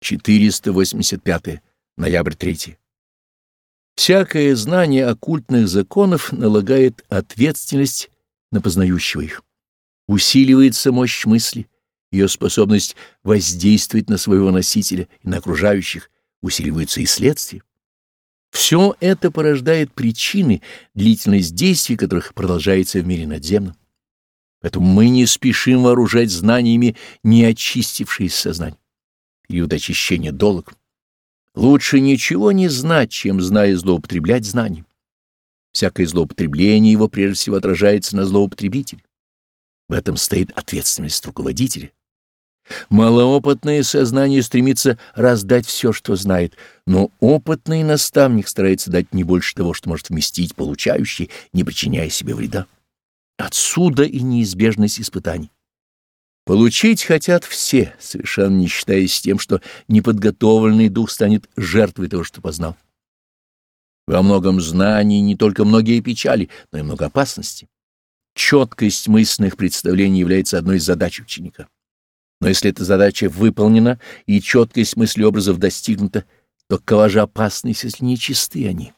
485. Ноябрь 3. Всякое знание оккультных законов налагает ответственность на познающего их. Усиливается мощь мысли, ее способность воздействовать на своего носителя и на окружающих, усиливаются и следствия. Все это порождает причины, длительность действий которых продолжается в мире надземном. Поэтому мы не спешим вооружать знаниями не очистившееся сознание. Период долг. Лучше ничего не знать, чем, зная, злоупотреблять знанием. Всякое злоупотребление его прежде всего отражается на злоупотребителе. В этом стоит ответственность руководителя. Малоопытное сознание стремится раздать все, что знает, но опытный наставник старается дать не больше того, что может вместить получающий, не причиняя себе вреда. Отсюда и неизбежность испытаний. Получить хотят все, совершенно не считаясь тем, что неподготовленный дух станет жертвой того, что познал. Во многом знаний не только многие печали, но и много опасностей. Четкость мысленных представлений является одной из задач ученика. Но если эта задача выполнена и четкость мыслеобразов достигнута, то какова же опасность, если не чисты они?